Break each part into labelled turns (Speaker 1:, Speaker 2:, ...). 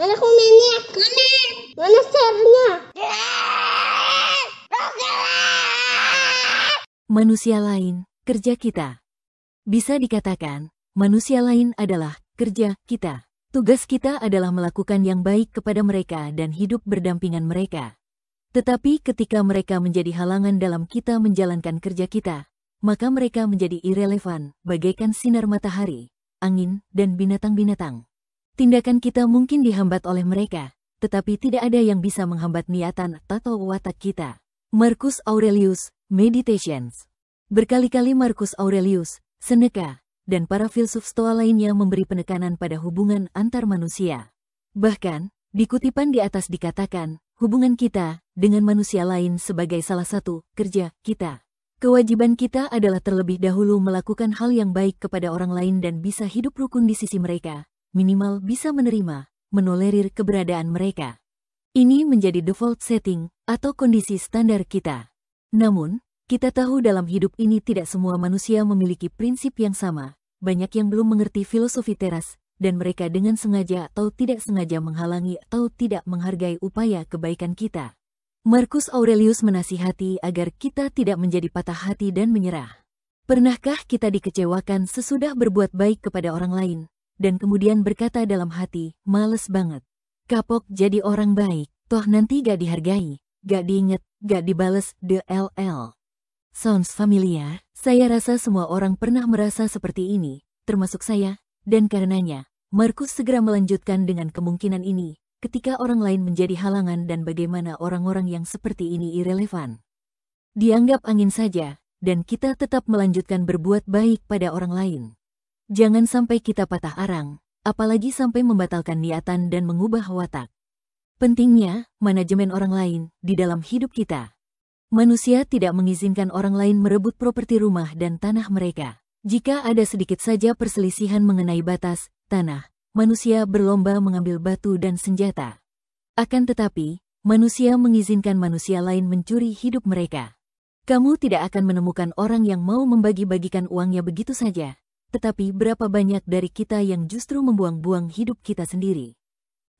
Speaker 1: Mana komennya? Mana? Mana share-nya?
Speaker 2: Manusia lain, kerja kita. Bisa dikatakan, manusia lain adalah kerja kita. Tugas kita adalah melakukan yang baik kepada mereka dan hidup berdampingan mereka. Tetapi ketika mereka menjadi halangan dalam kita menjalankan kerja kita, maka mereka menjadi irrelevan, bagaikan sinar matahari, angin, dan binatang-binatang. Tindakan kita mungkin dihambat oleh mereka, tetapi tidak ada yang bisa menghambat niatan atau watak kita. Marcus Aurelius, Meditations Berkali-kali Marcus Aurelius, Seneca, dan para filsuf stoa lainnya memberi penekanan pada hubungan antar manusia. Bahkan, di kutipan di atas dikatakan, hubungan kita dengan manusia lain sebagai salah satu kerja kita. Kewajiban kita adalah terlebih dahulu melakukan hal yang baik kepada orang lain dan bisa hidup rukun di sisi mereka, minimal bisa menerima, menolerir keberadaan mereka. Ini menjadi default setting atau kondisi standar kita. Namun, kita tahu dalam hidup ini tidak semua manusia memiliki prinsip yang sama. Banyak yang belum mengerti filosofi teras, dan mereka dengan sengaja atau tidak sengaja menghalangi atau tidak menghargai upaya kebaikan kita. Marcus Aurelius menasihati agar kita tidak menjadi patah hati dan menyerah. Pernahkah kita dikecewakan sesudah berbuat baik kepada orang lain, dan kemudian berkata dalam hati, males banget. Kapok jadi orang baik, toh nanti gak dihargai, gak diinget, gak dibales, DLL. Sounds familiar, saya rasa semua orang pernah merasa seperti ini, termasuk saya, dan karenanya, Markus segera melanjutkan dengan kemungkinan ini, ketika orang lain menjadi halangan dan bagaimana orang-orang yang seperti ini irrelevan. Dianggap angin saja, dan kita tetap melanjutkan berbuat baik pada orang lain. Jangan sampai kita patah arang, apalagi sampai membatalkan niatan dan mengubah watak. Pentingnya, manajemen orang lain di dalam hidup kita. Manusia tidak mengizinkan orang lain merebut properti rumah dan tanah mereka. Jika ada sedikit saja perselisihan mengenai batas, tanah, manusia berlomba mengambil batu dan senjata. Akan tetapi, manusia mengizinkan manusia lain mencuri hidup mereka. Kamu tidak akan menemukan orang yang mau membagi-bagikan uangnya begitu saja, tetapi berapa banyak dari kita yang justru membuang-buang hidup kita sendiri.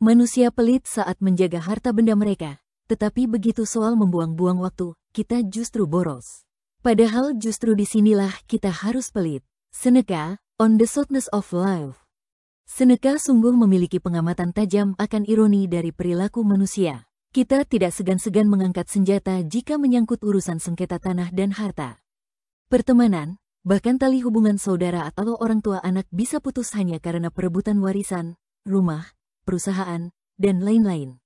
Speaker 2: Manusia pelit saat menjaga harta benda mereka, tetapi begitu soal membuang-buang waktu, kita justru boros. Padahal justru di sinilah kita harus pelit. Seneca, On the Shortness of Life. Seneca sungguh memiliki pengamatan tajam akan ironi dari perilaku manusia. Kita tidak segan-segan mengangkat senjata jika menyangkut urusan sengketa tanah dan harta. Pertemanan, Bahkan tali hubungan saudara atau orang tua anak bisa putus hanya karena perebutan warisan, rumah, perusahaan, dan lain-lain.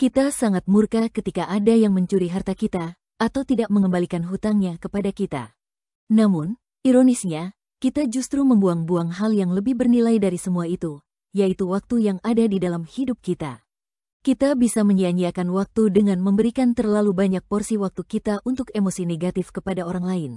Speaker 2: Kita sangat murka ketika ada yang mencuri harta kita atau tidak mengembalikan hutangnya kepada kita. Namun, ironisnya, kita justru membuang-buang hal yang lebih bernilai dari semua itu, yaitu waktu yang ada di dalam hidup kita. Kita bisa menyia-nyiakan waktu dengan memberikan terlalu banyak porsi waktu kita untuk emosi negatif kepada orang lain.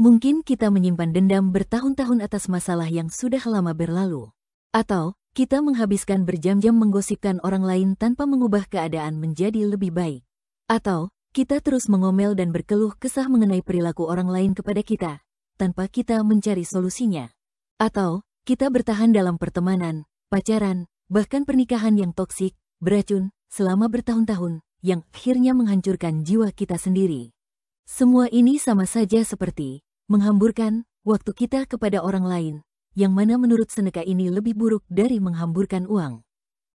Speaker 2: Mungkin kita menyimpan dendam bertahun-tahun atas masalah yang sudah lama berlalu. Atau, kita menghabiskan berjam-jam menggosipkan orang lain tanpa mengubah keadaan menjadi lebih baik. Atau, kita terus mengomel dan berkeluh kesah mengenai perilaku orang lain kepada kita, tanpa kita mencari solusinya. Atau, kita bertahan dalam pertemanan, pacaran, bahkan pernikahan yang toksik, beracun, selama bertahun-tahun, yang akhirnya menghancurkan jiwa kita sendiri. Semua ini sama saja seperti menghamburkan waktu kita kepada orang lain, yang mana menurut Seneca ini lebih buruk dari menghamburkan uang.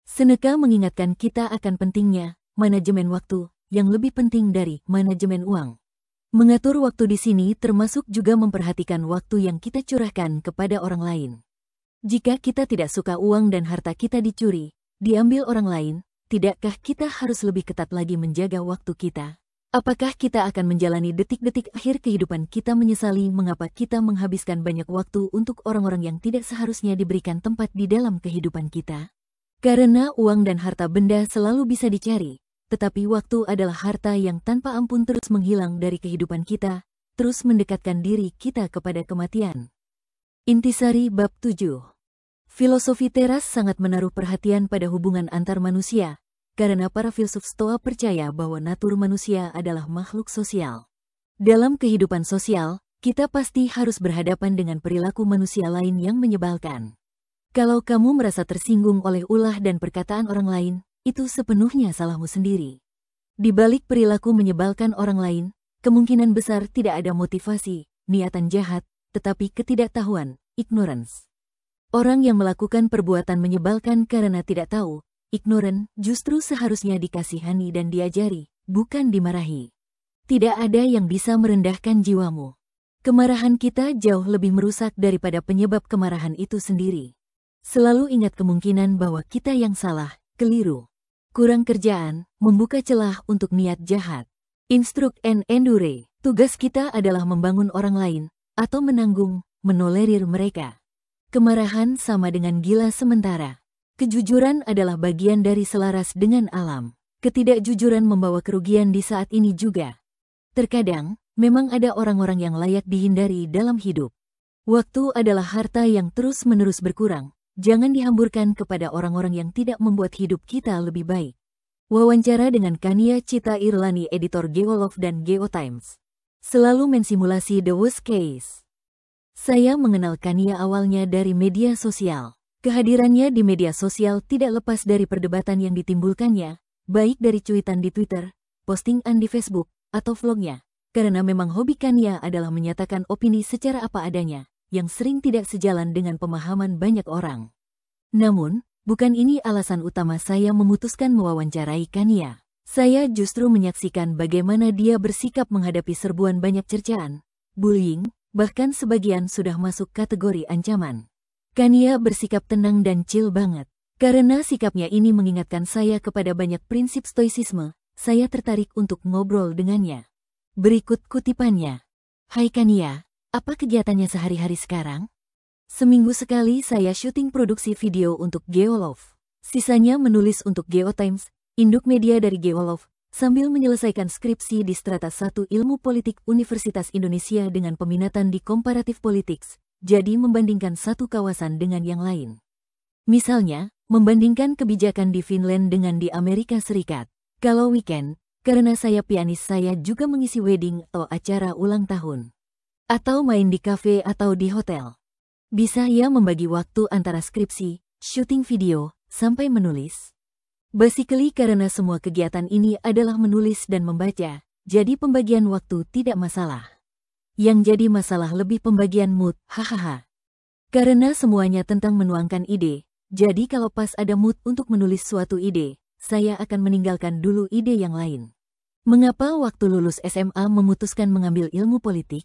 Speaker 2: Seneca mengingatkan kita akan pentingnya manajemen waktu yang lebih penting dari manajemen uang. Mengatur waktu di sini termasuk juga memperhatikan waktu yang kita curahkan kepada orang lain. Jika kita tidak suka uang dan harta kita dicuri, diambil orang lain, tidakkah kita harus lebih ketat lagi menjaga waktu kita? Apakah kita akan menjalani detik-detik akhir kehidupan kita menyesali mengapa kita menghabiskan banyak waktu untuk orang-orang yang tidak seharusnya diberikan tempat di dalam kehidupan kita? Karena uang dan harta benda selalu bisa dicari, tetapi waktu adalah harta yang tanpa ampun terus menghilang dari kehidupan kita, terus mendekatkan diri kita kepada kematian. Intisari Bab 7 Filosofi teras sangat menaruh perhatian pada hubungan antar manusia, karena para filsuf Stoa percaya bahwa natur manusia adalah makhluk sosial. Dalam kehidupan sosial, kita pasti harus berhadapan dengan perilaku manusia lain yang menyebalkan. Kalau kamu merasa tersinggung oleh ulah dan perkataan orang lain, itu sepenuhnya salahmu sendiri. Di balik perilaku menyebalkan orang lain, kemungkinan besar tidak ada motivasi, niatan jahat, tetapi ketidaktahuan, ignorance. Orang yang melakukan perbuatan menyebalkan karena tidak tahu, ignorant, justru seharusnya dikasihani dan diajari, bukan dimarahi. Tidak ada yang bisa merendahkan jiwamu. Kemarahan kita jauh lebih merusak daripada penyebab kemarahan itu sendiri. Selalu ingat kemungkinan bahwa kita yang salah, keliru. Kurang kerjaan, membuka celah untuk niat jahat. Instruct and endure. Tugas kita adalah membangun orang lain, atau menanggung, menolerir mereka. Kemarahan sama dengan gila sementara. Kejujuran adalah bagian dari selaras dengan alam. Ketidakjujuran membawa kerugian di saat ini juga. Terkadang, memang ada orang-orang yang layak dihindari dalam hidup. Waktu adalah harta yang terus-menerus berkurang, jangan dihamburkan kepada orang-orang yang tidak membuat hidup kita lebih baik. Wawancara dengan Kania Cita Irlani, editor Geolove dan Geotimes. Selalu mensimulasi the worst case. Saya mengenal Kania awalnya dari media sosial. Kehadirannya di media sosial tidak lepas dari perdebatan yang ditimbulkannya, baik dari cuitan di Twitter, postingan di Facebook, atau vlognya. Karena memang hobi Kania adalah menyatakan opini secara apa adanya, yang sering tidak sejalan dengan pemahaman banyak orang. Namun, bukan ini alasan utama saya memutuskan mewawancarai Kania. Saya justru menyaksikan bagaimana dia bersikap menghadapi serbuan banyak cercaan, bullying, bahkan sebagian sudah masuk kategori ancaman. Kania bersikap tenang dan chill banget. Karena sikapnya ini mengingatkan saya kepada banyak prinsip stoicisme, saya tertarik untuk ngobrol dengannya. Berikut kutipannya. Hai Kania, apa kegiatannya sehari-hari sekarang? Seminggu sekali saya syuting produksi video untuk Geolove. Sisanya menulis untuk Geotimes, induk media dari Geolove, sambil menyelesaikan skripsi di Strata 1 Ilmu Politik Universitas Indonesia dengan peminatan di Komparatif Politics, jadi membandingkan satu kawasan dengan yang lain. Misalnya, membandingkan kebijakan di Finland dengan di Amerika Serikat. Kalau weekend, karena saya pianis saya juga mengisi wedding atau acara ulang tahun. Atau main di kafe atau di hotel. Bisa ya membagi waktu antara skripsi, syuting video, sampai menulis. Basically karena semua kegiatan ini adalah menulis dan membaca, jadi pembagian waktu tidak masalah. Yang jadi masalah lebih pembagian mood, hahaha. Karena semuanya tentang menuangkan ide, jadi kalau pas ada mood untuk menulis suatu ide, saya akan meninggalkan dulu ide yang lain. Mengapa waktu lulus SMA memutuskan mengambil ilmu politik?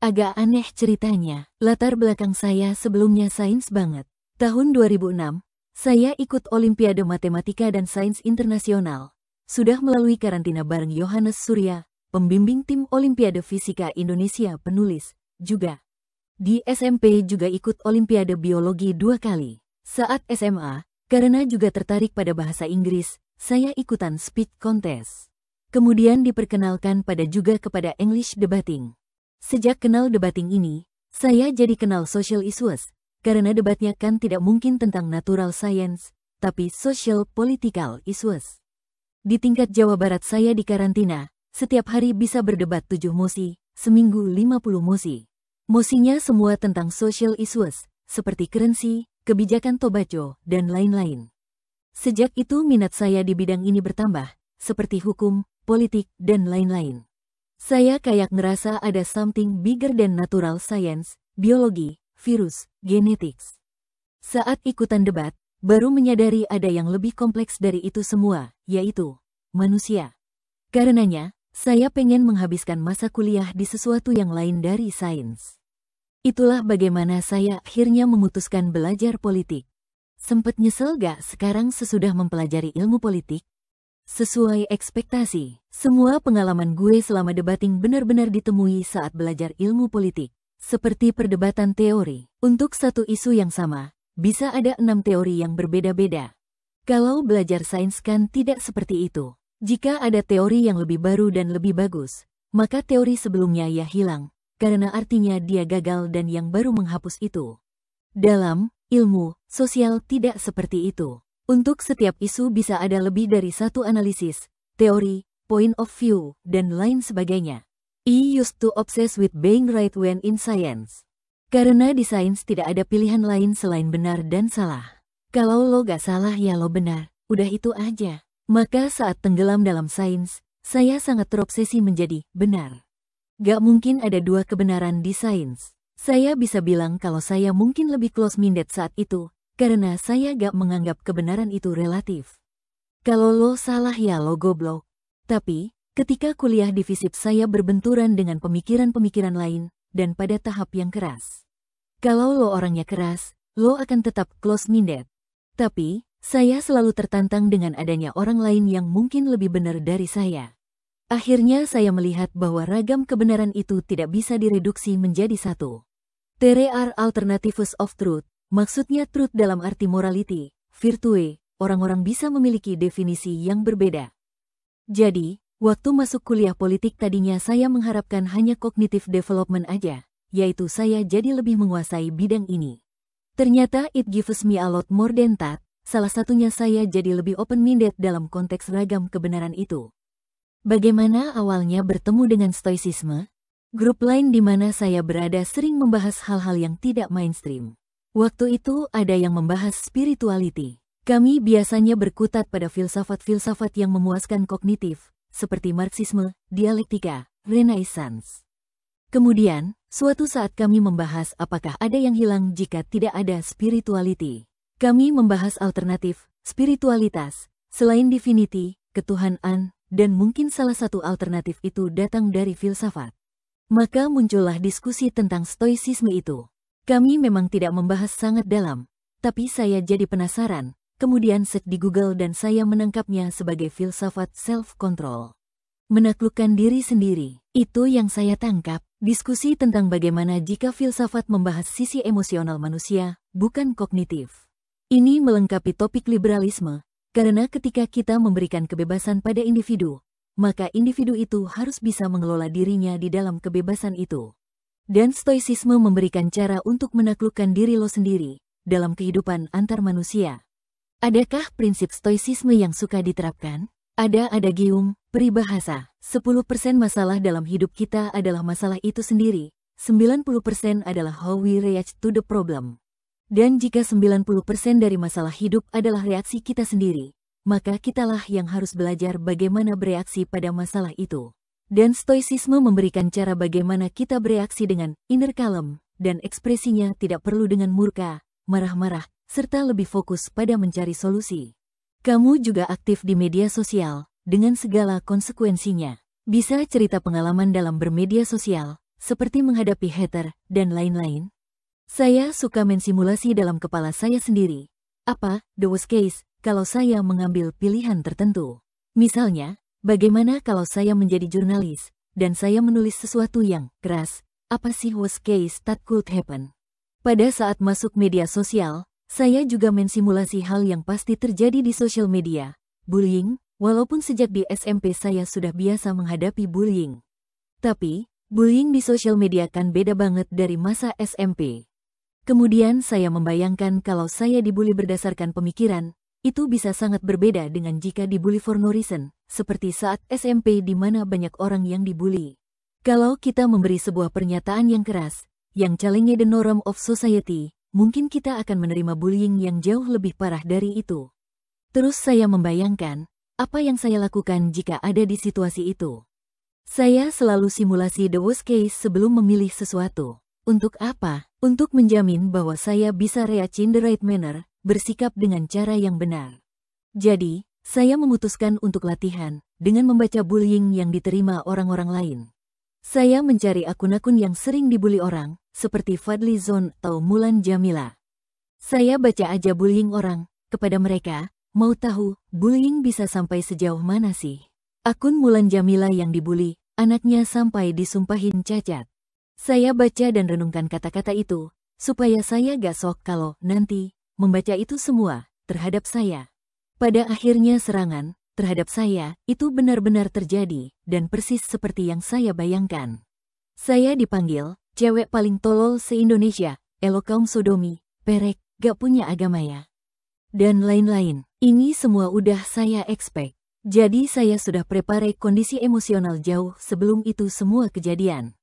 Speaker 2: Agak aneh ceritanya, latar belakang saya sebelumnya sains banget. Tahun 2006, saya ikut Olimpiade Matematika dan Sains Internasional. Sudah melalui karantina bareng Yohanes Surya, pembimbing tim Olimpiade Fisika Indonesia penulis, juga. Di SMP juga ikut Olimpiade Biologi dua kali. Saat SMA, karena juga tertarik pada bahasa Inggris, saya ikutan speech contest. Kemudian diperkenalkan pada juga kepada English debating. Sejak kenal debating ini, saya jadi kenal social issues, karena debatnya kan tidak mungkin tentang natural science, tapi social political issues. Di tingkat Jawa Barat saya di karantina, setiap hari bisa berdebat tujuh mosi, seminggu 50 mosi. Mosinya semua tentang social issues, seperti currency, kebijakan tobaco, dan lain-lain. Sejak itu minat saya di bidang ini bertambah, seperti hukum, politik, dan lain-lain. Saya kayak ngerasa ada something bigger than natural science, biologi, virus, genetics. Saat ikutan debat, baru menyadari ada yang lebih kompleks dari itu semua, yaitu manusia. Karenanya, saya pengen menghabiskan masa kuliah di sesuatu yang lain dari sains. Itulah bagaimana saya akhirnya memutuskan belajar politik. Sempet nyesel gak sekarang sesudah mempelajari ilmu politik? Sesuai ekspektasi, semua pengalaman gue selama debating benar-benar ditemui saat belajar ilmu politik. Seperti perdebatan teori, untuk satu isu yang sama, bisa ada enam teori yang berbeda-beda. Kalau belajar sains kan tidak seperti itu. Jika ada teori yang lebih baru dan lebih bagus, maka teori sebelumnya ya hilang, karena artinya dia gagal dan yang baru menghapus itu. Dalam ilmu sosial tidak seperti itu. Untuk setiap isu bisa ada lebih dari satu analisis, teori, point of view, dan lain sebagainya. I used to obsess with being right when in science. Karena di sains tidak ada pilihan lain selain benar dan salah. Kalau lo gak salah ya lo benar, udah itu aja. Maka saat tenggelam dalam sains, saya sangat terobsesi menjadi benar. Gak mungkin ada dua kebenaran di sains. Saya bisa bilang kalau saya mungkin lebih close-minded saat itu, karena saya gak menganggap kebenaran itu relatif. Kalau lo salah ya lo goblok. Tapi, ketika kuliah di FISIP saya berbenturan dengan pemikiran-pemikiran lain, dan pada tahap yang keras. Kalau lo orangnya keras, lo akan tetap close-minded. Tapi, saya selalu tertantang dengan adanya orang lain yang mungkin lebih benar dari saya. Akhirnya saya melihat bahwa ragam kebenaran itu tidak bisa direduksi menjadi satu. There are alternatives of truth, maksudnya truth dalam arti morality, virtue, orang-orang bisa memiliki definisi yang berbeda. Jadi, Waktu masuk kuliah politik tadinya saya mengharapkan hanya cognitive development aja, yaitu saya jadi lebih menguasai bidang ini. Ternyata it gives me a lot more than that, salah satunya saya jadi lebih open-minded dalam konteks ragam kebenaran itu. Bagaimana awalnya bertemu dengan stoicisme? Grup lain di mana saya berada sering membahas hal-hal yang tidak mainstream. Waktu itu ada yang membahas spirituality. Kami biasanya berkutat pada filsafat-filsafat yang memuaskan kognitif, seperti Marxisme, dialektika, Renaissance. Kemudian, suatu saat kami membahas apakah ada yang hilang jika tidak ada spirituality. Kami membahas alternatif, spiritualitas, selain divinity, ketuhanan, dan mungkin salah satu alternatif itu datang dari filsafat. Maka muncullah diskusi tentang stoicisme itu. Kami memang tidak membahas sangat dalam, tapi saya jadi penasaran, kemudian search di Google dan saya menangkapnya sebagai filsafat self-control. Menaklukkan diri sendiri, itu yang saya tangkap. Diskusi tentang bagaimana jika filsafat membahas sisi emosional manusia, bukan kognitif. Ini melengkapi topik liberalisme, karena ketika kita memberikan kebebasan pada individu, maka individu itu harus bisa mengelola dirinya di dalam kebebasan itu. Dan stoicisme memberikan cara untuk menaklukkan diri lo sendiri dalam kehidupan antar manusia. Adakah prinsip stoicisme yang suka diterapkan? Ada adagium, peribahasa, 10% masalah dalam hidup kita adalah masalah itu sendiri, 90% adalah how we react to the problem. Dan jika 90% dari masalah hidup adalah reaksi kita sendiri, maka kitalah yang harus belajar bagaimana bereaksi pada masalah itu. Dan stoicisme memberikan cara bagaimana kita bereaksi dengan inner calm, dan ekspresinya tidak perlu dengan murka, marah-marah, serta lebih fokus pada mencari solusi. Kamu juga aktif di media sosial, dengan segala konsekuensinya. Bisa cerita pengalaman dalam bermedia sosial, seperti menghadapi hater, dan lain-lain? Saya suka mensimulasi dalam kepala saya sendiri. Apa, the worst case, kalau saya mengambil pilihan tertentu? Misalnya, bagaimana kalau saya menjadi jurnalis, dan saya menulis sesuatu yang keras, apa sih worst case that could happen? Pada saat masuk media sosial, saya juga mensimulasi hal yang pasti terjadi di sosial media, bullying, walaupun sejak di SMP saya sudah biasa menghadapi bullying. Tapi, bullying di sosial media kan beda banget dari masa SMP. Kemudian saya membayangkan kalau saya dibully berdasarkan pemikiran, itu bisa sangat berbeda dengan jika dibully for no reason, seperti saat SMP di mana banyak orang yang dibully. Kalau kita memberi sebuah pernyataan yang keras, yang challenge the norm of society, mungkin kita akan menerima bullying yang jauh lebih parah dari itu. Terus saya membayangkan, apa yang saya lakukan jika ada di situasi itu. Saya selalu simulasi the worst case sebelum memilih sesuatu. Untuk apa? Untuk menjamin bahwa saya bisa react in the right manner, bersikap dengan cara yang benar. Jadi, saya memutuskan untuk latihan, dengan membaca bullying yang diterima orang-orang lain. Saya mencari akun-akun yang sering dibully orang, seperti Fadli Zon atau Mulan Jamila. Saya baca aja bullying orang, kepada mereka, mau tahu, bullying bisa sampai sejauh mana sih? Akun Mulan Jamila yang dibully, anaknya sampai disumpahin cacat. Saya baca dan renungkan kata-kata itu, supaya saya gak sok kalau nanti, membaca itu semua, terhadap saya. Pada akhirnya serangan, terhadap saya, itu benar-benar terjadi, dan persis seperti yang saya bayangkan. Saya dipanggil, Cewek paling tolol se-Indonesia, elo kaum sodomi, perek, gak punya agama ya. Dan lain-lain, ini semua udah saya expect. Jadi saya sudah prepare kondisi emosional jauh sebelum itu semua kejadian.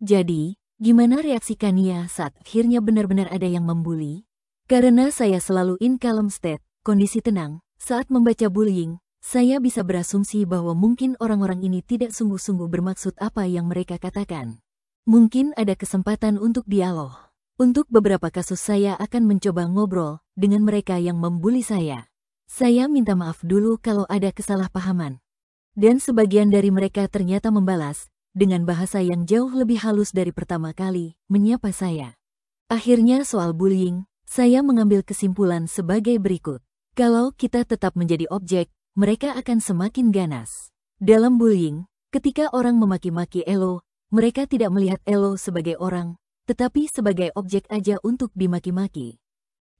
Speaker 2: Jadi, Gimana reaksi Kania saat akhirnya benar-benar ada yang membuli? Karena saya selalu in calm state, kondisi tenang, saat membaca bullying, saya bisa berasumsi bahwa mungkin orang-orang ini tidak sungguh-sungguh bermaksud apa yang mereka katakan. Mungkin ada kesempatan untuk dialog. Untuk beberapa kasus saya akan mencoba ngobrol dengan mereka yang membuli saya. Saya minta maaf dulu kalau ada kesalahpahaman. Dan sebagian dari mereka ternyata membalas, dengan bahasa yang jauh lebih halus dari pertama kali, menyapa saya. Akhirnya soal bullying, saya mengambil kesimpulan sebagai berikut. Kalau kita tetap menjadi objek, mereka akan semakin ganas. Dalam bullying, ketika orang memaki-maki Elo, mereka tidak melihat Elo sebagai orang, tetapi sebagai objek aja untuk dimaki-maki.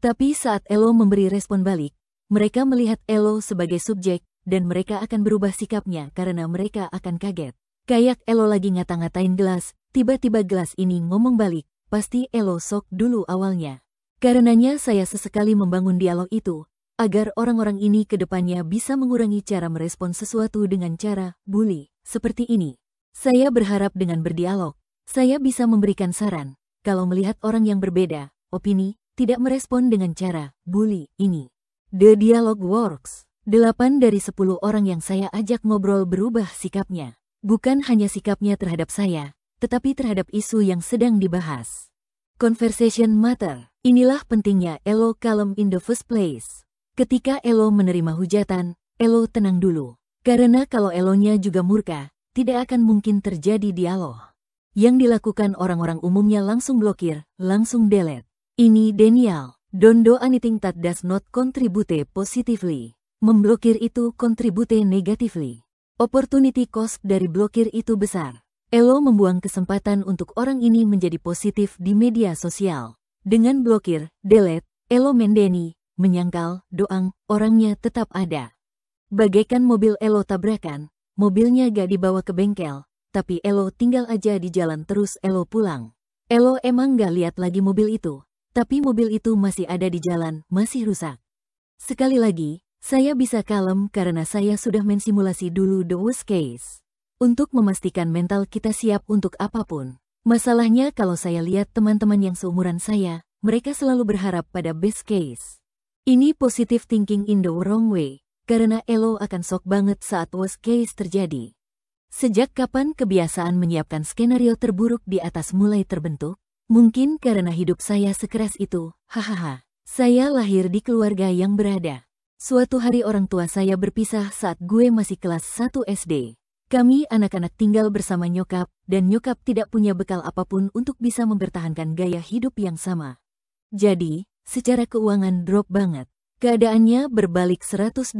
Speaker 2: Tapi saat Elo memberi respon balik, mereka melihat Elo sebagai subjek, dan mereka akan berubah sikapnya karena mereka akan kaget. Kayak Elo lagi ngata-ngatain gelas, tiba-tiba gelas ini ngomong balik, pasti Elo sok dulu awalnya. Karenanya saya sesekali membangun dialog itu, agar orang-orang ini ke depannya bisa mengurangi cara merespon sesuatu dengan cara bully, seperti ini. Saya berharap dengan berdialog, saya bisa memberikan saran, kalau melihat orang yang berbeda, opini, tidak merespon dengan cara bully ini. The dialogue works. Delapan dari sepuluh orang yang saya ajak ngobrol berubah sikapnya. Bukan hanya sikapnya terhadap saya, tetapi terhadap isu yang sedang dibahas. Conversation matter. Inilah pentingnya Elo kalem in the first place. Ketika Elo menerima hujatan, Elo tenang dulu. Karena kalau Elonya juga murka, tidak akan mungkin terjadi dialog. Yang dilakukan orang-orang umumnya langsung blokir, langsung delete. Ini Daniel. Don't do anything that does not contribute positively. Memblokir itu kontribute negatively. Opportunity cost dari blokir itu besar. Elo membuang kesempatan untuk orang ini menjadi positif di media sosial. Dengan blokir, delete, Elo mendeni, menyangkal, doang, orangnya tetap ada. Bagaikan mobil Elo tabrakan, mobilnya gak dibawa ke bengkel, tapi Elo tinggal aja di jalan terus Elo pulang. Elo emang gak lihat lagi mobil itu, tapi mobil itu masih ada di jalan, masih rusak. Sekali lagi, saya bisa kalem karena saya sudah mensimulasi dulu the worst case. Untuk memastikan mental kita siap untuk apa pun. Masalahnya kalau saya lihat teman-teman yang seumuran saya, mereka selalu berharap pada best case. Ini positive thinking in the wrong way, karena Elo akan sok banget saat worst case terjadi. Sejak kapan kebiasaan menyiapkan skenario terburuk di atas mulai terbentuk? Mungkin karena hidup saya sekeras itu, hahaha. Saya lahir di keluarga yang berada. Suatu hari orang tua saya berpisah saat gue masih kelas 1 SD. Kami anak-anak tinggal bersama nyokap, dan nyokap tidak punya bekal apa pun untuk bisa mempertahankan gaya hidup yang sama. Jadi, secara keuangan drop banget. Keadaannya berbalik 180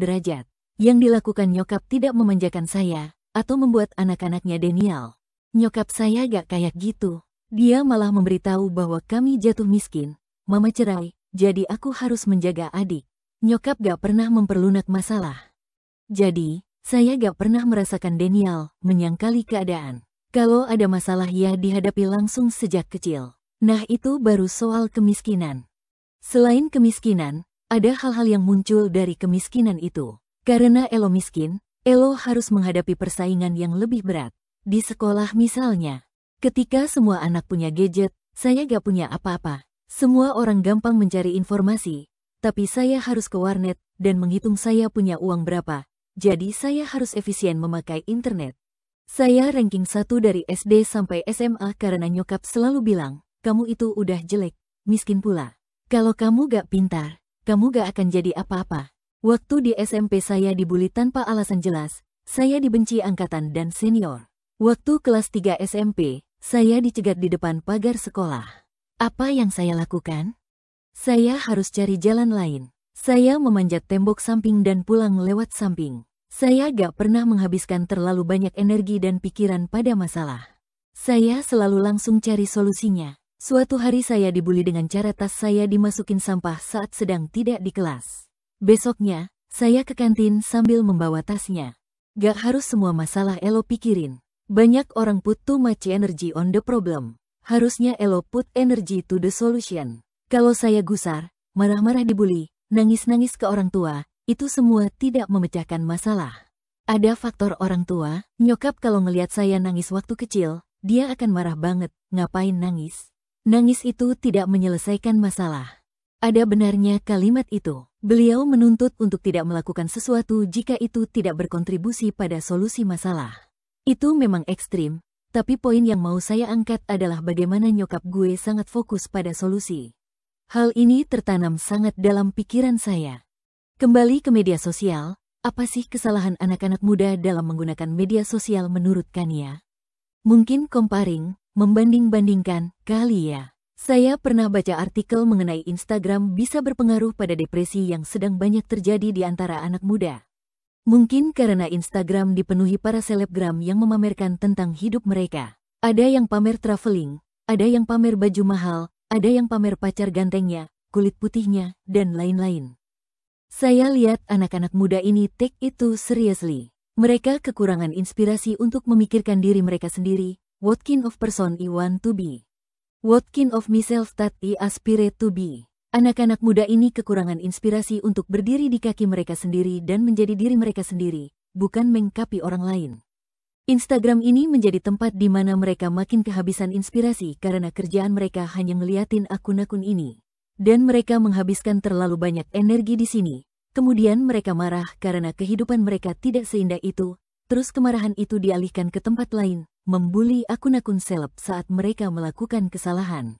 Speaker 2: derajat. Yang dilakukan nyokap tidak memanjakan saya, atau membuat anak-anaknya Daniel. Nyokap saya gak kayak gitu. Dia malah memberitahu bahwa kami jatuh miskin, mama cerai, jadi aku harus menjaga adik. Nyokap gak pernah memperlunak masalah. Jadi, saya gak pernah merasakan Daniel menyangkali keadaan. Kalau ada masalah ya dihadapi langsung sejak kecil. Nah itu baru soal kemiskinan. Selain kemiskinan, ada hal-hal yang muncul dari kemiskinan itu. Karena Elo miskin, Elo harus menghadapi persaingan yang lebih berat. Di sekolah misalnya, ketika semua anak punya gadget, saya gak punya apa-apa. Semua orang gampang mencari informasi, tapi saya harus ke warnet dan menghitung saya punya uang berapa, jadi saya harus efisien memakai internet. Saya ranking satu dari SD sampai SMA karena nyokap selalu bilang, kamu itu udah jelek, miskin pula. Kalau kamu gak pintar, kamu gak akan jadi apa-apa. Waktu di SMP saya dibully tanpa alasan jelas, saya dibenci angkatan dan senior. Waktu kelas 3 SMP, saya dicegat di depan pagar sekolah. Apa yang saya lakukan? Saya harus cari jalan lain. Saya memanjat tembok samping dan pulang lewat samping. Saya gak pernah menghabiskan terlalu banyak energi dan pikiran pada masalah. Saya selalu langsung cari solusinya. Suatu hari saya dibully dengan cara tas saya dimasukin sampah saat sedang tidak di kelas. Besoknya, saya ke kantin sambil membawa tasnya. Gak harus semua masalah Elo pikirin. Banyak orang put too much energy on the problem. Harusnya Elo put energy to the solution. Kalau saya gusar, marah-marah dibully, nangis-nangis ke orang tua, itu semua tidak memecahkan masalah. Ada faktor orang tua, nyokap kalau ngelihat saya nangis waktu kecil, dia akan marah banget, ngapain nangis? Nangis itu tidak menyelesaikan masalah. Ada benarnya kalimat itu. Beliau menuntut untuk tidak melakukan sesuatu jika itu tidak berkontribusi pada solusi masalah. Itu memang ekstrim, tapi poin yang mau saya angkat adalah bagaimana nyokap gue sangat fokus pada solusi. Hal ini tertanam sangat dalam pikiran saya. Kembali ke media sosial, apa sih kesalahan anak-anak muda dalam menggunakan media sosial menurut Kania? Mungkin comparing, membanding-bandingkan, kali ya. Saya pernah baca artikel mengenai Instagram bisa berpengaruh pada depresi yang sedang banyak terjadi di antara anak muda. Mungkin karena Instagram dipenuhi para selebgram yang memamerkan tentang hidup mereka. Ada yang pamer traveling, ada yang pamer baju mahal, ada yang pamer pacar gantengnya, kulit putihnya, dan lain-lain. Saya lihat anak-anak muda ini take itu seriously. Mereka kekurangan inspirasi untuk memikirkan diri mereka sendiri. What kind of person I want to be? What kind of myself that I aspire to be? Anak-anak muda ini kekurangan inspirasi untuk berdiri di kaki mereka sendiri dan menjadi diri mereka sendiri, bukan mengkapi orang lain. Instagram ini menjadi tempat di mana mereka makin kehabisan inspirasi karena kerjaan mereka hanya ngeliatin akun-akun ini dan mereka menghabiskan terlalu banyak energi di sini. Kemudian mereka marah karena kehidupan mereka tidak seindah itu, terus kemarahan itu dialihkan ke tempat lain, membuli akun-akun seleb saat mereka melakukan kesalahan.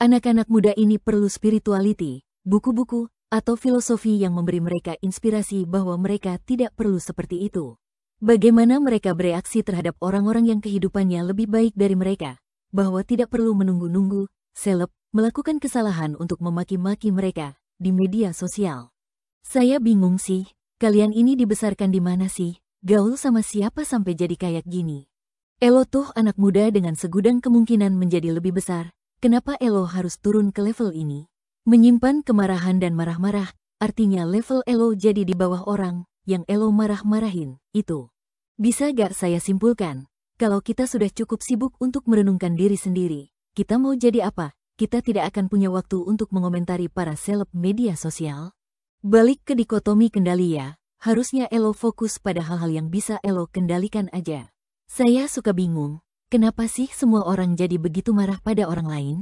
Speaker 2: Anak-anak muda ini perlu spirituality, buku-buku, atau filosofi yang memberi mereka inspirasi bahwa mereka tidak perlu seperti itu. Bagaimana mereka bereaksi terhadap orang-orang yang kehidupannya lebih baik dari mereka, bahwa tidak perlu menunggu-nunggu, seleb, melakukan kesalahan untuk memaki-maki mereka di media sosial. Saya bingung sih, kalian ini dibesarkan di mana sih? Gaul sama siapa sampai jadi kayak gini? Elo tuh anak muda dengan segudang kemungkinan menjadi lebih besar. Kenapa Elo harus turun ke level ini? Menyimpan kemarahan dan marah-marah, artinya level Elo jadi di bawah orang yang Elo marah-marahin, itu. Bisa gak saya simpulkan, kalau kita sudah cukup sibuk untuk merenungkan diri sendiri, kita mau jadi apa? kita tidak akan punya waktu untuk mengomentari para seleb media sosial? Balik ke dikotomi kendali ya, harusnya Elo fokus pada hal-hal yang bisa Elo kendalikan aja. Saya suka bingung, kenapa sih semua orang jadi begitu marah pada orang lain?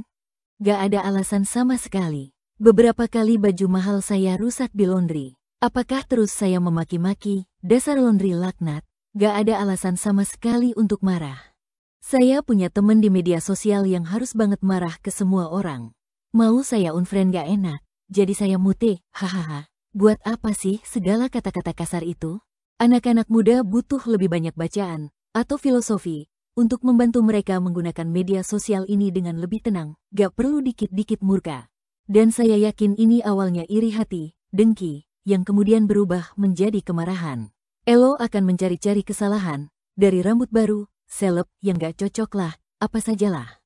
Speaker 2: Gak ada alasan sama sekali. Beberapa kali baju mahal saya rusak di laundry. Apakah terus saya memaki-maki, dasar laundry laknat? Gak ada alasan sama sekali untuk marah. Saya punya temen di media sosial yang harus banget marah ke semua orang. Mau saya unfriend gak enak, jadi saya mute, hahaha. Buat apa sih segala kata-kata kasar itu? Anak-anak muda butuh lebih banyak bacaan, atau filosofi, untuk membantu mereka menggunakan media sosial ini dengan lebih tenang, gak perlu dikit-dikit murka. Dan saya yakin ini awalnya iri hati, dengki, yang kemudian berubah menjadi kemarahan. Elo akan mencari-cari kesalahan, dari rambut baru, seleb yang gak cocok lah, apa sajalah.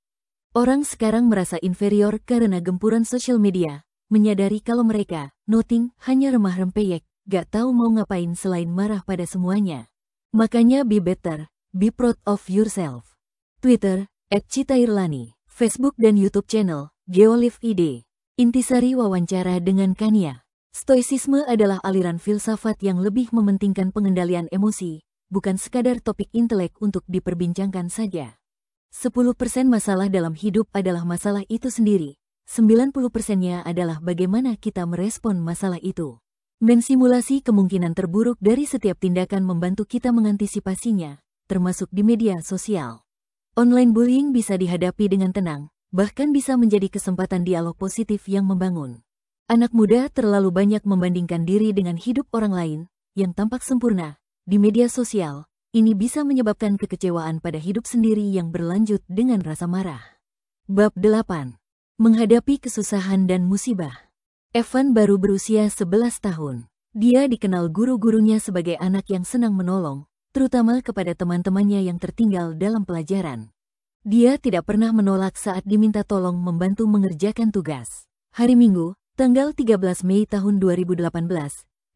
Speaker 2: Orang sekarang merasa inferior karena gempuran sosial media, menyadari kalau mereka, noting, hanya remah rempeyek, gak tahu mau ngapain selain marah pada semuanya. Makanya be better, be proud of yourself. Twitter, at Cita Irlani, Facebook dan YouTube channel, Geolive ID. Intisari wawancara dengan Kania. Stoicisme adalah aliran filsafat yang lebih mementingkan pengendalian emosi, bukan sekadar topik intelek untuk diperbincangkan saja. 10% masalah dalam hidup adalah masalah itu sendiri. 90%-nya adalah bagaimana kita merespon masalah itu. Mensimulasi kemungkinan terburuk dari setiap tindakan membantu kita mengantisipasinya, termasuk di media sosial. Online bullying bisa dihadapi dengan tenang, bahkan bisa menjadi kesempatan dialog positif yang membangun. Anak muda terlalu banyak membandingkan diri dengan hidup orang lain, yang tampak sempurna, di media sosial, ini bisa menyebabkan kekecewaan pada hidup sendiri yang berlanjut dengan rasa marah. Bab 8. Menghadapi kesusahan dan musibah. Evan baru berusia 11 tahun. Dia dikenal guru-gurunya sebagai anak yang senang menolong, terutama kepada teman-temannya yang tertinggal dalam pelajaran. Dia tidak pernah menolak saat diminta tolong membantu mengerjakan tugas. Hari Minggu, tanggal 13 Mei tahun 2018,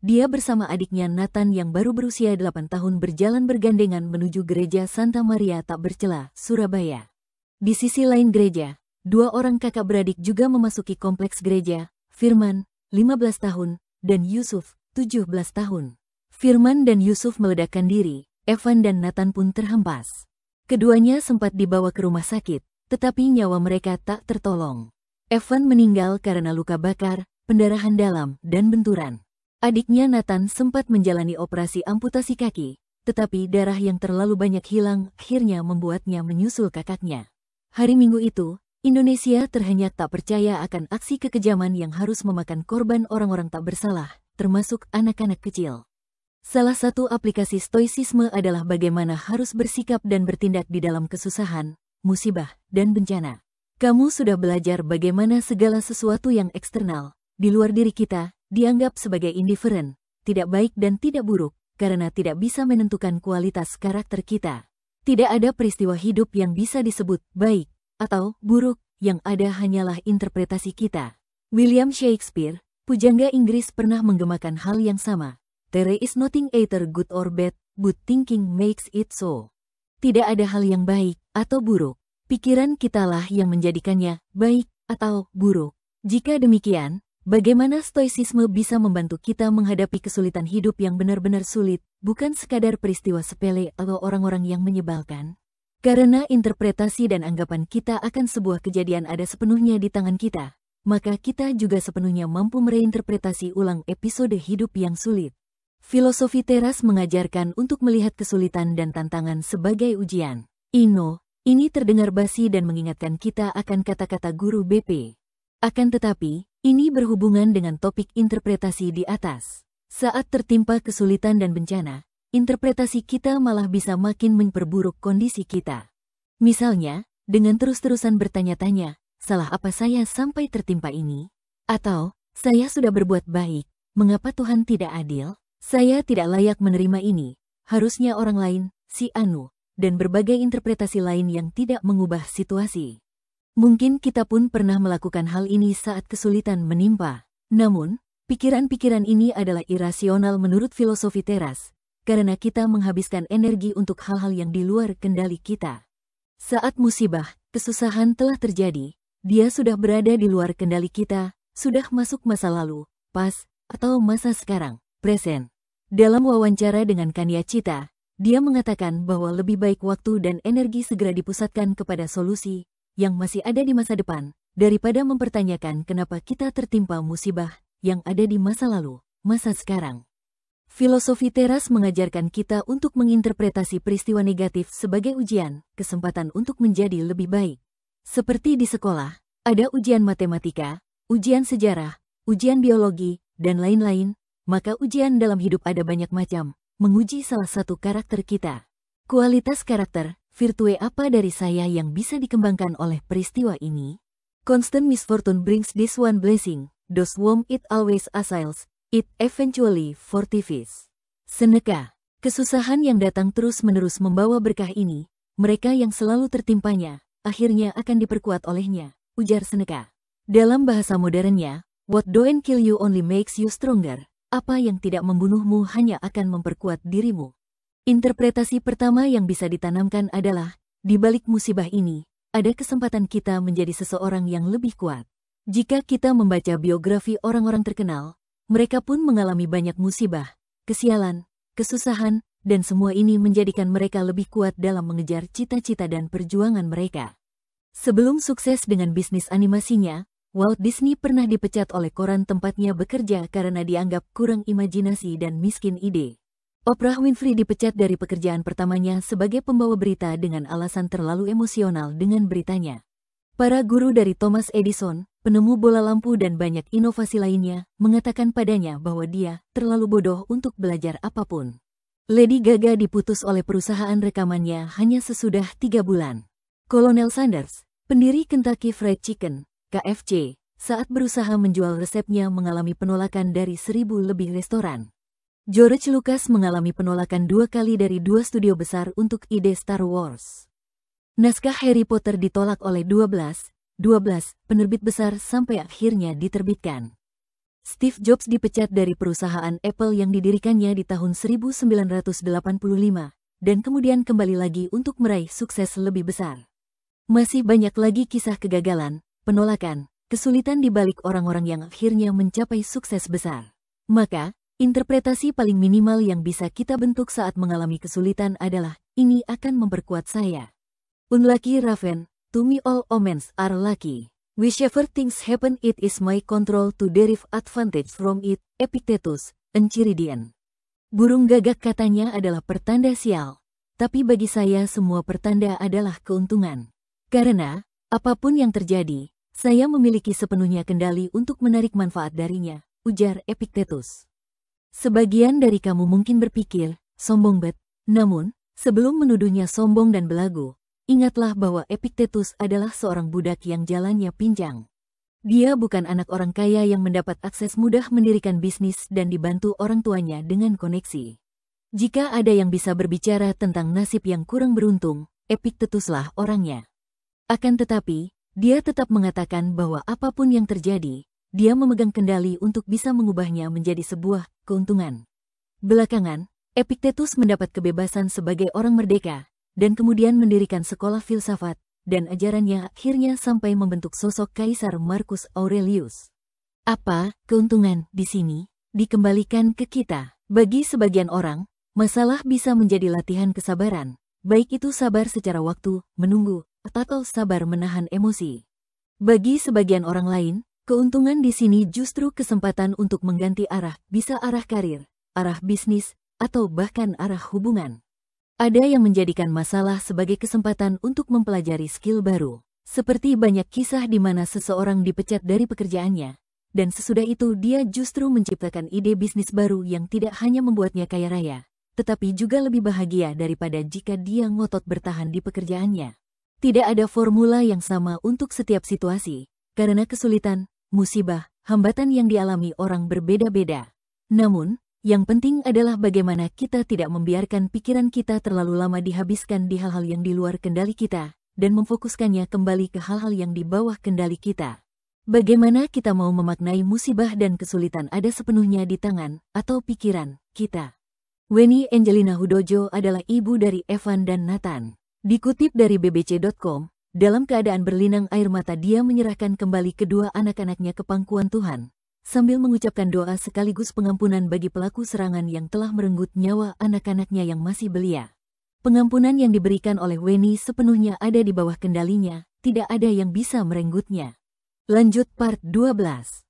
Speaker 2: dia bersama adiknya Nathan yang baru berusia 8 tahun berjalan bergandengan menuju gereja Santa Maria Tak Bercela, Surabaya. Di sisi lain gereja, dua orang kakak beradik juga memasuki kompleks gereja, Firman, 15 tahun, dan Yusuf, 17 tahun. Firman dan Yusuf meledakkan diri, Evan dan Nathan pun terhempas. Keduanya sempat dibawa ke rumah sakit, tetapi nyawa mereka tak tertolong. Evan meninggal karena luka bakar, pendarahan dalam, dan benturan. Adiknya Nathan sempat menjalani operasi amputasi kaki, tetapi darah yang terlalu banyak hilang akhirnya membuatnya menyusul kakaknya. Hari Minggu itu, Indonesia terhenyak tak percaya akan aksi kekejaman yang harus memakan korban orang-orang tak bersalah, termasuk anak-anak kecil. Salah satu aplikasi stoicisme adalah bagaimana harus bersikap dan bertindak di dalam kesusahan, musibah, dan bencana. Kamu sudah belajar bagaimana segala sesuatu yang eksternal, di luar diri kita, dianggap sebagai indifferent, tidak baik dan tidak buruk, karena tidak bisa menentukan kualitas karakter kita. Tidak ada peristiwa hidup yang bisa disebut baik atau buruk, yang ada hanyalah interpretasi kita. William Shakespeare, pujangga Inggris pernah menggemakan hal yang sama. There is nothing either good or bad, but thinking makes it so. Tidak ada hal yang baik atau buruk. Pikiran kitalah yang menjadikannya baik atau buruk. Jika demikian, bagaimana stoicisme bisa membantu kita menghadapi kesulitan hidup yang benar-benar sulit, bukan sekadar peristiwa sepele atau orang-orang yang menyebalkan? Karena interpretasi dan anggapan kita akan sebuah kejadian ada sepenuhnya di tangan kita, maka kita juga sepenuhnya mampu mereinterpretasi ulang episode hidup yang sulit. Filosofi teras mengajarkan untuk melihat kesulitan dan tantangan sebagai ujian. Ino, ini terdengar basi dan mengingatkan kita akan kata-kata guru BP. Akan tetapi, ini berhubungan dengan topik interpretasi di atas. Saat tertimpa kesulitan dan bencana, interpretasi kita malah bisa makin memperburuk kondisi kita. Misalnya, dengan terus-terusan bertanya-tanya, salah apa saya sampai tertimpa ini? Atau, saya sudah berbuat baik, mengapa Tuhan tidak adil? Saya tidak layak menerima ini, harusnya orang lain, si Anu, dan berbagai interpretasi lain yang tidak mengubah situasi. Mungkin kita pun pernah melakukan hal ini saat kesulitan menimpa. Namun, pikiran-pikiran ini adalah irasional menurut filosofi teras, karena kita menghabiskan energi untuk hal-hal yang di luar kendali kita. Saat musibah, kesusahan telah terjadi, dia sudah berada di luar kendali kita, sudah masuk masa lalu, pas, atau masa sekarang, present. Dalam wawancara dengan Kania Cita, dia mengatakan bahwa lebih baik waktu dan energi segera dipusatkan kepada solusi yang masih ada di masa depan, daripada mempertanyakan kenapa kita tertimpa musibah yang ada di masa lalu, masa sekarang. Filosofi teras mengajarkan kita untuk menginterpretasi peristiwa negatif sebagai ujian, kesempatan untuk menjadi lebih baik. Seperti di sekolah, ada ujian matematika, ujian sejarah, ujian biologi, dan lain-lain, maka ujian dalam hidup ada banyak macam, menguji salah satu karakter kita. Kualitas karakter, virtue apa dari saya yang bisa dikembangkan oleh peristiwa ini? Constant misfortune brings this one blessing, those whom it always assails, it eventually fortifies. Seneca, kesusahan yang datang terus-menerus membawa berkah ini, mereka yang selalu tertimpanya, akhirnya akan diperkuat olehnya, ujar Seneca. Dalam bahasa modernnya, what don't kill you only makes you stronger, apa yang tidak membunuhmu hanya akan memperkuat dirimu. Interpretasi pertama yang bisa ditanamkan adalah, di balik musibah ini, ada kesempatan kita menjadi seseorang yang lebih kuat. Jika kita membaca biografi orang-orang terkenal, mereka pun mengalami banyak musibah, kesialan, kesusahan, dan semua ini menjadikan mereka lebih kuat dalam mengejar cita-cita dan perjuangan mereka. Sebelum sukses dengan bisnis animasinya, Walt Disney pernah dipecat oleh koran tempatnya bekerja karena dianggap kurang imajinasi dan miskin ide. Oprah Winfrey dipecat dari pekerjaan pertamanya sebagai pembawa berita dengan alasan terlalu emosional dengan beritanya. Para guru dari Thomas Edison, penemu bola lampu dan banyak inovasi lainnya, mengatakan padanya bahwa dia terlalu bodoh untuk belajar apa pun. Lady Gaga diputus oleh perusahaan rekamannya hanya sesudah tiga bulan. Kolonel Sanders, pendiri Kentucky Fried Chicken, KFC, saat berusaha menjual resepnya mengalami penolakan dari seribu lebih restoran. George Lucas mengalami penolakan dua kali dari dua studio besar untuk ide Star Wars. Naskah Harry Potter ditolak oleh 12, 12 penerbit besar sampai akhirnya diterbitkan. Steve Jobs dipecat dari perusahaan Apple yang didirikannya di tahun 1985, dan kemudian kembali lagi untuk meraih sukses lebih besar. Masih banyak lagi kisah kegagalan, penolakan, kesulitan di balik orang-orang yang akhirnya mencapai sukses besar. Maka, interpretasi paling minimal yang bisa kita bentuk saat mengalami kesulitan adalah, ini akan memperkuat saya. Unlucky Raven, to me all omens are lucky. Whichever things happen it is my control to derive advantage from it, Epictetus, Enchiridion. Burung gagak katanya adalah pertanda sial, tapi bagi saya semua pertanda adalah keuntungan. Karena, apa pun yang terjadi, saya memiliki sepenuhnya kendali untuk menarik manfaat darinya, ujar Epictetus. Sebagian dari kamu mungkin berpikir, sombong bet, namun, sebelum menuduhnya sombong dan belagu, ingatlah bahwa Epictetus adalah seorang budak yang jalannya pinjang. Dia bukan anak orang kaya yang mendapat akses mudah mendirikan bisnis dan dibantu orang tuanya dengan koneksi. Jika ada yang bisa berbicara tentang nasib yang kurang beruntung, Epictetuslah orangnya. Akan tetapi, dia tetap mengatakan bahwa apa pun yang terjadi, dia memegang kendali untuk bisa mengubahnya menjadi sebuah keuntungan. Belakangan, Epictetus mendapat kebebasan sebagai orang merdeka, dan kemudian mendirikan sekolah filsafat, dan ajarannya akhirnya sampai membentuk sosok Kaisar Marcus Aurelius. Apa keuntungan di sini? Dikembalikan ke kita. Bagi sebagian orang, masalah bisa menjadi latihan kesabaran, baik itu sabar secara waktu, menunggu, atau sabar menahan emosi. Bagi sebagian orang lain, keuntungan di sini justru kesempatan untuk mengganti arah, bisa arah karir, arah bisnis, atau bahkan arah hubungan. Ada yang menjadikan masalah sebagai kesempatan untuk mempelajari skill baru, seperti banyak kisah di mana seseorang dipecat dari pekerjaannya, dan sesudah itu dia justru menciptakan ide bisnis baru yang tidak hanya membuatnya kaya raya, tetapi juga lebih bahagia daripada jika dia ngotot bertahan di pekerjaannya. Tidak ada formula yang sama untuk setiap situasi, karena kesulitan, musibah, hambatan yang dialami orang berbeda-beda. Namun, yang penting adalah bagaimana kita tidak membiarkan pikiran kita terlalu lama dihabiskan di hal-hal yang di luar kendali kita, dan memfokuskannya kembali ke hal-hal yang di bawah kendali kita. Bagaimana kita mau memaknai musibah dan kesulitan ada sepenuhnya di tangan atau pikiran kita. Weni Angelina Hudojo adalah ibu dari Evan dan Nathan. Dikutip dari bbc.com, dalam keadaan berlinang air mata dia menyerahkan kembali kedua anak-anaknya ke pangkuan Tuhan, sambil mengucapkan doa sekaligus pengampunan bagi pelaku serangan yang telah merenggut nyawa anak-anaknya yang masih belia. Pengampunan yang diberikan oleh Weni sepenuhnya ada di bawah kendalinya, tidak ada yang bisa merenggutnya. Lanjut part 12